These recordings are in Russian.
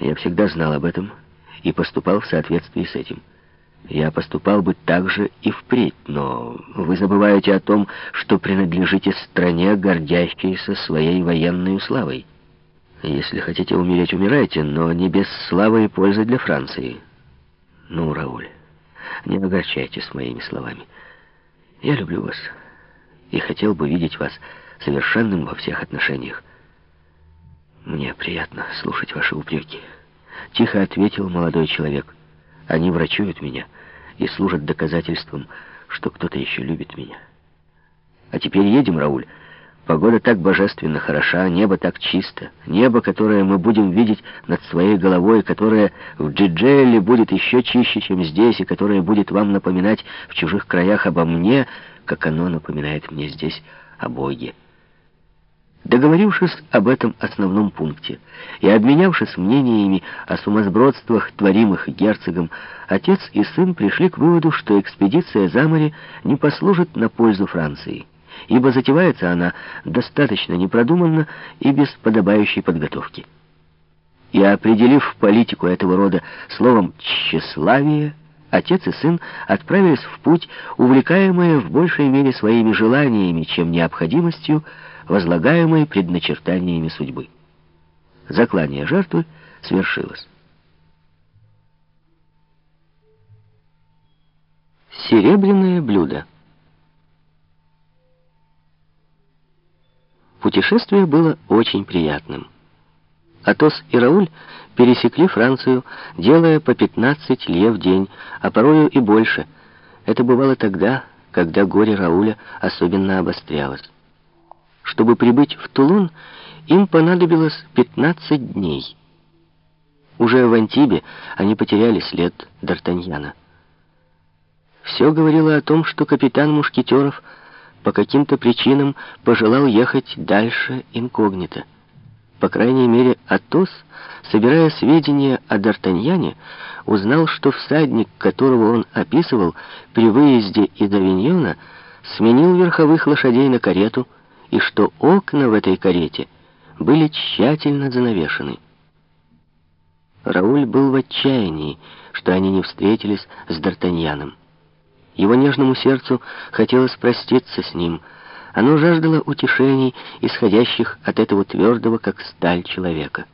Я всегда знал об этом и поступал в соответствии с этим. Я поступал бы так же и впредь, но вы забываете о том, что принадлежите стране, гордящейся своей военной славой. Если хотите умереть, умирайте, но не без славы и пользы для Франции. Ну, Рауль, не огорчайтесь моими словами. Я люблю вас и хотел бы видеть вас совершенным во всех отношениях. Мне приятно слушать ваши упреки. Тихо ответил молодой человек. Они врачуют меня и служат доказательством, что кто-то еще любит меня. А теперь едем, Рауль. Погода так божественно хороша, небо так чисто. Небо, которое мы будем видеть над своей головой, которое в Джиджеле будет еще чище, чем здесь, и которое будет вам напоминать в чужих краях обо мне, как оно напоминает мне здесь о Боге. Договорившись об этом основном пункте и обменявшись мнениями о сумасбродствах, творимых герцогом, отец и сын пришли к выводу, что экспедиция за море не послужит на пользу Франции, ибо затевается она достаточно непродуманно и без подобающей подготовки. И определив политику этого рода словом «тщеславие», отец и сын отправились в путь, увлекаемые в большей мере своими желаниями, чем необходимостью, возлагаемой предначертаниями судьбы. Заклание жертвы свершилось. Серебряное блюдо. Путешествие было очень приятным. Атос и Рауль пересекли Францию, делая по 15 лье в день, а порою и больше. Это бывало тогда, когда горе Рауля особенно обострялось. Чтобы прибыть в Тулон, им понадобилось 15 дней. Уже в Антибе они потеряли след Д'Артаньяна. Все говорило о том, что капитан Мушкетеров по каким-то причинам пожелал ехать дальше инкогнито. По крайней мере, Атос, собирая сведения о Д'Артаньяне, узнал, что всадник, которого он описывал при выезде из Авиньона, сменил верховых лошадей на карету, и что окна в этой карете были тщательно занавешены. Рауль был в отчаянии, что они не встретились с Д'Артаньяном. Его нежному сердцу хотелось проститься с ним. Оно жаждало утешений, исходящих от этого твердого, как сталь человека.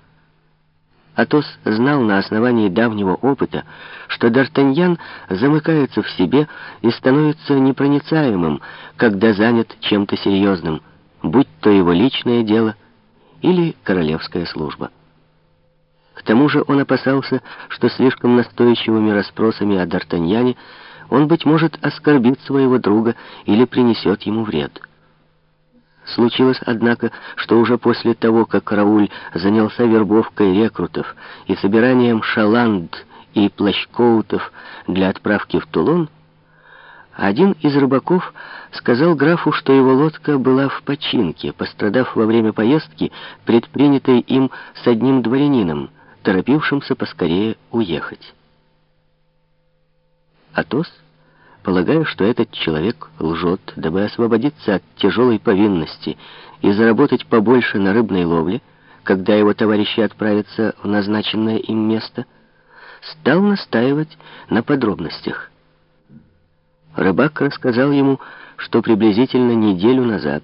Атос знал на основании давнего опыта, что Д'Артаньян замыкается в себе и становится непроницаемым, когда занят чем-то серьезным — будь то его личное дело или королевская служба. К тому же он опасался, что слишком настойчивыми расспросами о Д'Артаньяне он, быть может, оскорбит своего друга или принесет ему вред. Случилось, однако, что уже после того, как Рауль занялся вербовкой рекрутов и собиранием шаланд и плащкоутов для отправки в Тулон, один из рыбаков сказал графу, что его лодка была в починке, пострадав во время поездки, предпринятой им с одним дворянином, торопившимся поскорее уехать. Атос, полагая, что этот человек лжет, дабы освободиться от тяжелой повинности и заработать побольше на рыбной ловле, когда его товарищи отправятся в назначенное им место, стал настаивать на подробностях. Рыбак рассказал ему, что приблизительно неделю назад,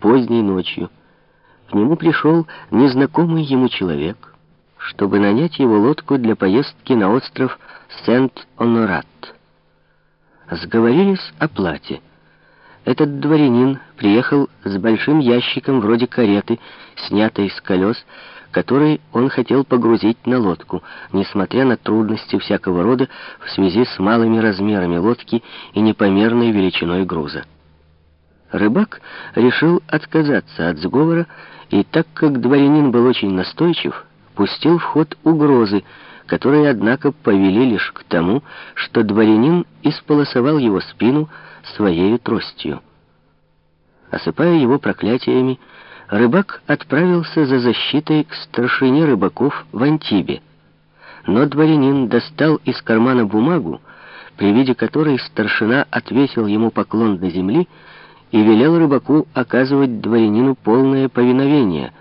поздней ночью, к нему пришел незнакомый ему человек, чтобы нанять его лодку для поездки на остров Сент-Онорат. Сговорились о плате. Этот дворянин приехал с большим ящиком вроде кареты, снятой с колес, который он хотел погрузить на лодку, несмотря на трудности всякого рода в связи с малыми размерами лодки и непомерной величиной груза. Рыбак решил отказаться от сговора, и так как дворянин был очень настойчив, пустил в ход угрозы, которые, однако, повели лишь к тому, что дворянин исполосовал его спину своей тростью. Осыпая его проклятиями, рыбак отправился за защитой к старшине рыбаков в Антибе. Но дворянин достал из кармана бумагу, при виде которой старшина отвесил ему поклон до земли и велел рыбаку оказывать дворянину полное повиновение —